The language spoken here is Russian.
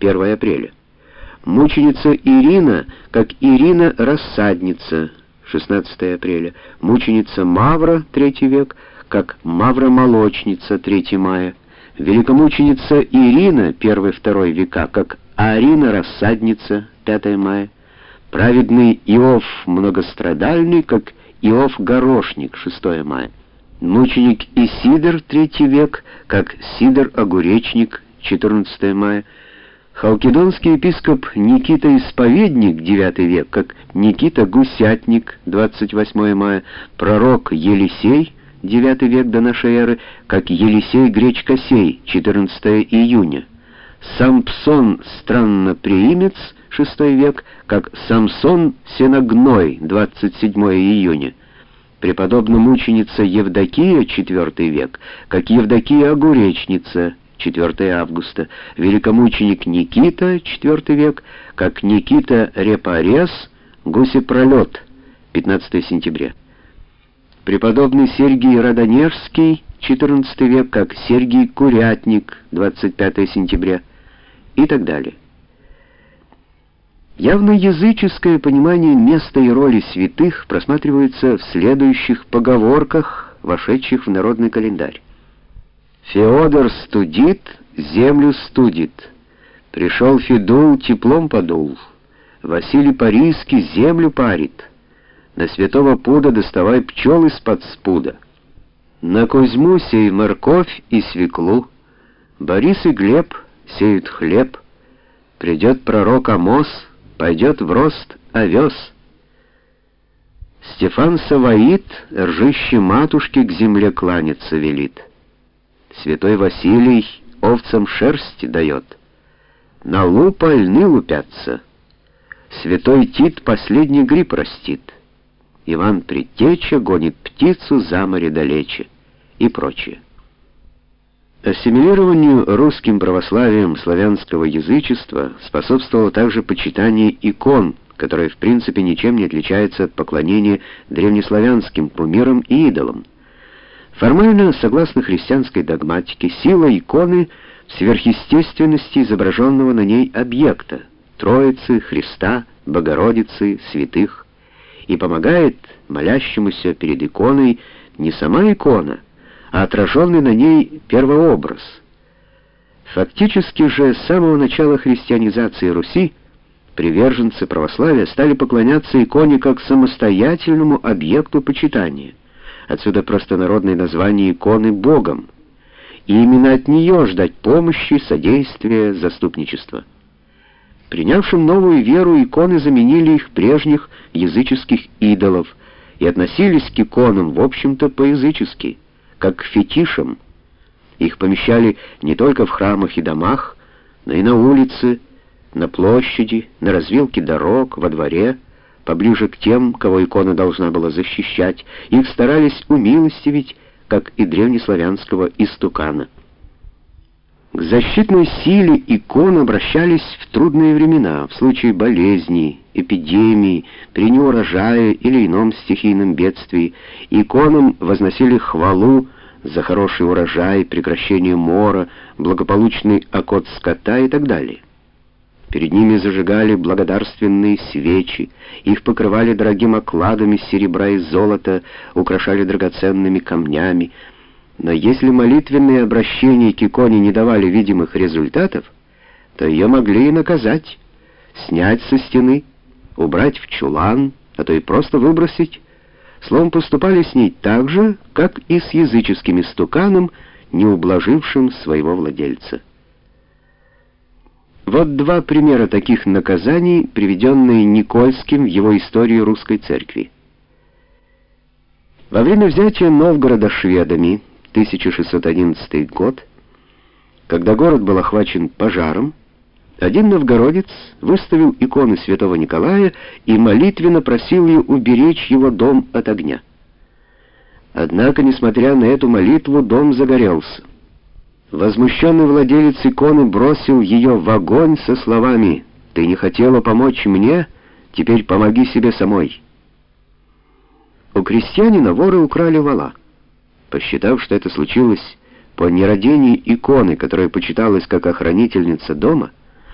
1 апреля. Мученица Ирина, как Ирина Рассадница, 16 апреля. Мученица Мавра, 3 век, как Мавра-молочница, 3 мая. Великомученица Ирина, 1-2 века, как Арина Рассадница, 5 мая. Праведный Иов Многострадальный, как Иов Горошник, 6 мая. Мученик Исидор, 3 век, как Сидор Огуречник, 14 мая. Халкидонский епископ Никита Исповедник, 9 век, как Никита Гусятник, 28 мая, пророк Елисей, 9 век до нашей эры, как Елисей Гречкосей, 14 июня. Сампсон Странноприимец, 6 век, как Самсон Сеногной, 27 июня. Преподобная мученица Евдокия, 4 век, как Евдокия Огуречница, 4 августа, великомученик Никита, 4 век, как Никита Репорез, гусепролет, 15 сентября. Преподобный Сергий Радонежский, 14 век, как Сергий Курятник, 25 сентября и так далее. Явно языческое понимание места и роли святых просматривается в следующих поговорках, вошедших в народный календарь. Феодор студит, землю студит. Пришел Федул, теплом подул. Василий Парийский землю парит. На святого пуда доставай пчел из-под спуда. На Кузьму сей морковь и свеклу. Борис и Глеб сеют хлеб. Придет пророк Амос, пойдет в рост овес. Стефан Саваит, ржище матушки, к земле кланяться велит. Святой Василий овцам шерсть дает. На лупа льны лупятся. Святой Тит последний гриб растит. Иван Предтеча гонит птицу за море далече и прочее. Ассимилированию русским православием славянского язычества способствовало также почитание икон, которое в принципе ничем не отличается от поклонения древнеславянским кумирам и идолам. Формально, согласно христианской догматике, сила иконы в сверхъестественности изображенного на ней объекта — Троицы, Христа, Богородицы, святых, и помогает молящемуся перед иконой не сама икона, а отраженный на ней первообраз. Фактически же с самого начала христианизации Руси приверженцы православия стали поклоняться иконе как самостоятельному объекту почитания — Отсюда простонародное название иконы Богом. И именно от нее ждать помощи, содействия, заступничества. Принявшим новую веру иконы заменили их прежних языческих идолов и относились к иконам, в общем-то, по-язычески, как к фетишам. Их помещали не только в храмах и домах, но и на улице, на площади, на развилке дорог, во дворе, поближе к тем, кого икона должна была защищать, их старались умилостивить, как и древнеславянского истукана. К защитной силе икон обращались в трудные времена, в случае болезней, эпидемий, при неурожае или ином стихийном бедствии. Иконам возносили хвалу за хороший урожай, прекращение мора, благополучный окот скота и так далее. Перед ними зажигали благодарственные свечи, их покрывали дорогим окладом из серебра и золота, украшали драгоценными камнями. Но если молитвенные обращения к иконе не давали видимых результатов, то ее могли и наказать, снять со стены, убрать в чулан, а то и просто выбросить. Словом, поступали с ней так же, как и с языческим стуканом, не ублажившим своего владельца. Вот два примера таких наказаний, приведенные Никольским в его историю русской церкви. Во время взятия Новгорода шведами, 1611 год, когда город был охвачен пожаром, один новгородец выставил иконы святого Николая и молитвенно просил ее уберечь его дом от огня. Однако, несмотря на эту молитву, дом загорелся. Возмущенный владелец иконы бросил ее в огонь со словами «Ты не хотела помочь мне? Теперь помоги себе самой». У крестьянина воры украли вала. Посчитав, что это случилось по нерадению иконы, которая почиталась как охранительница дома,